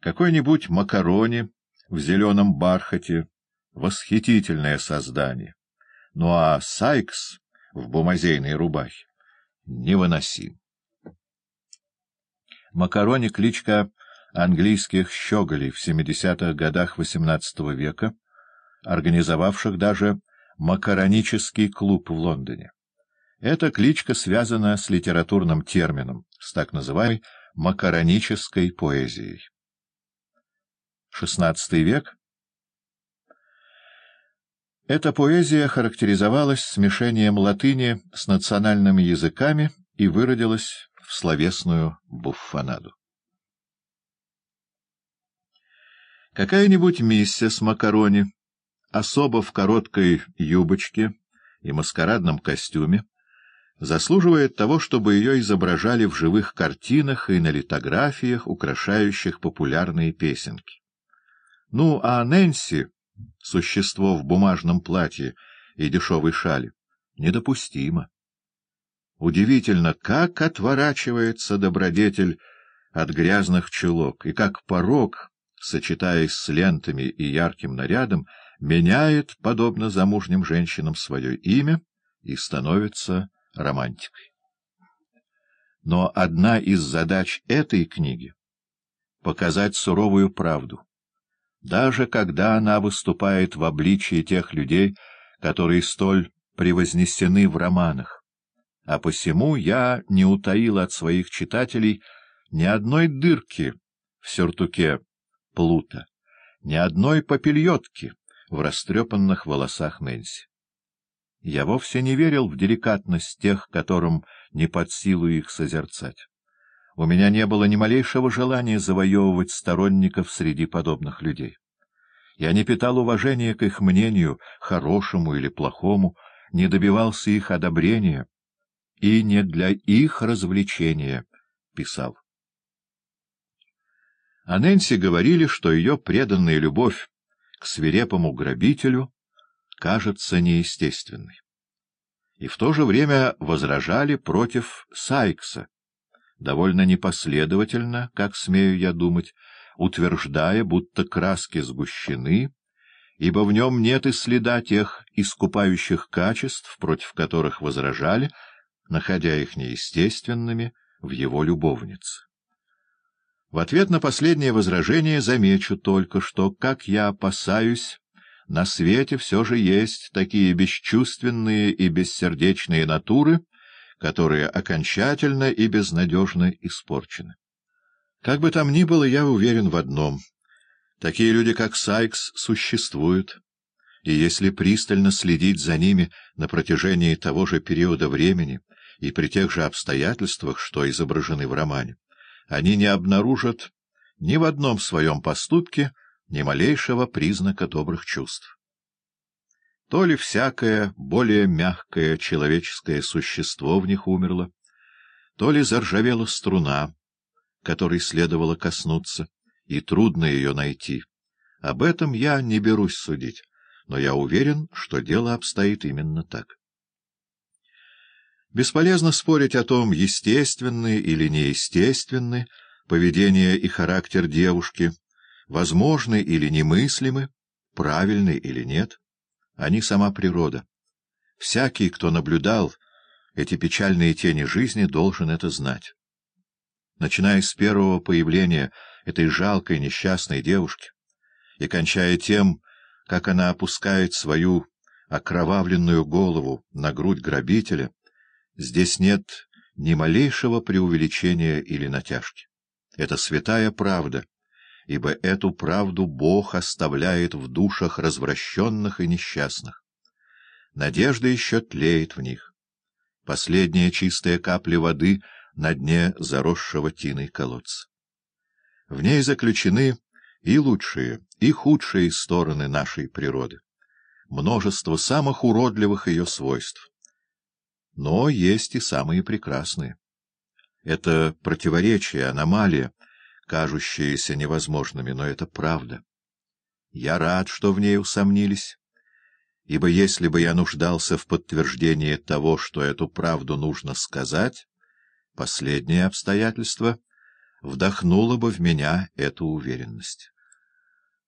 Какой-нибудь макарони в зеленом бархате — восхитительное создание. Ну а Сайкс в бумазейной рубахе невыносим. Макарони — кличка английских щеголей в 70-х годах XVIII века, организовавших даже макаронический клуб в Лондоне. Эта кличка связана с литературным термином, с так называемой макаронической поэзией. XVI век Эта поэзия характеризовалась смешением латыни с национальными языками и выродилась в словесную буффонаду. Какая-нибудь миссис Макарони, особо в короткой юбочке и маскарадном костюме, заслуживает того, чтобы ее изображали в живых картинах и на литографиях, украшающих популярные песенки. Ну, а Нэнси, существо в бумажном платье и дешевой шали, недопустимо. Удивительно, как отворачивается добродетель от грязных чулок, и как порог, сочетаясь с лентами и ярким нарядом, меняет, подобно замужним женщинам, свое имя и становится романтикой. Но одна из задач этой книги — показать суровую правду, даже когда она выступает в обличии тех людей, которые столь превознесены в романах. А посему я не утаил от своих читателей ни одной дырки в сюртуке Плута, ни одной попельотки в растрепанных волосах Нэнси. Я вовсе не верил в деликатность тех, которым не под силу их созерцать. У меня не было ни малейшего желания завоевывать сторонников среди подобных людей. Я не питал уважения к их мнению, хорошему или плохому, не добивался их одобрения и не для их развлечения писал. О Нэнси говорили, что ее преданная любовь к свирепому грабителю кажется неестественной. И в то же время возражали против Сайкса, довольно непоследовательно, как смею я думать, утверждая, будто краски сгущены, ибо в нем нет и следа тех искупающих качеств, против которых возражали, находя их неестественными в его любовнице. В ответ на последнее возражение замечу только, что, как я опасаюсь, на свете все же есть такие бесчувственные и бессердечные натуры, которые окончательно и безнадежно испорчены. Как бы там ни было, я уверен в одном. Такие люди, как Сайкс, существуют, и если пристально следить за ними на протяжении того же периода времени и при тех же обстоятельствах, что изображены в романе, они не обнаружат ни в одном своем поступке ни малейшего признака добрых чувств. То ли всякое более мягкое человеческое существо в них умерло, то ли заржавела струна, которой следовало коснуться, и трудно ее найти. Об этом я не берусь судить, но я уверен, что дело обстоит именно так. Бесполезно спорить о том, естественны или неестественны поведение и характер девушки, возможны или немыслимы, правильны или нет. Они сама природа. Всякий, кто наблюдал эти печальные тени жизни, должен это знать. Начиная с первого появления этой жалкой несчастной девушки и кончая тем, как она опускает свою окровавленную голову на грудь грабителя, здесь нет ни малейшего преувеличения или натяжки. Это святая правда, ибо эту правду Бог оставляет в душах развращенных и несчастных. Надежда еще тлеет в них. Последняя чистая капля воды на дне заросшего тиной колодца. В ней заключены и лучшие, и худшие стороны нашей природы, множество самых уродливых ее свойств. Но есть и самые прекрасные. Это противоречие, аномалия, кажущиеся невозможными, но это правда. Я рад, что в ней усомнились, ибо если бы я нуждался в подтверждении того, что эту правду нужно сказать, последнее обстоятельство вдохнула бы в меня эту уверенность.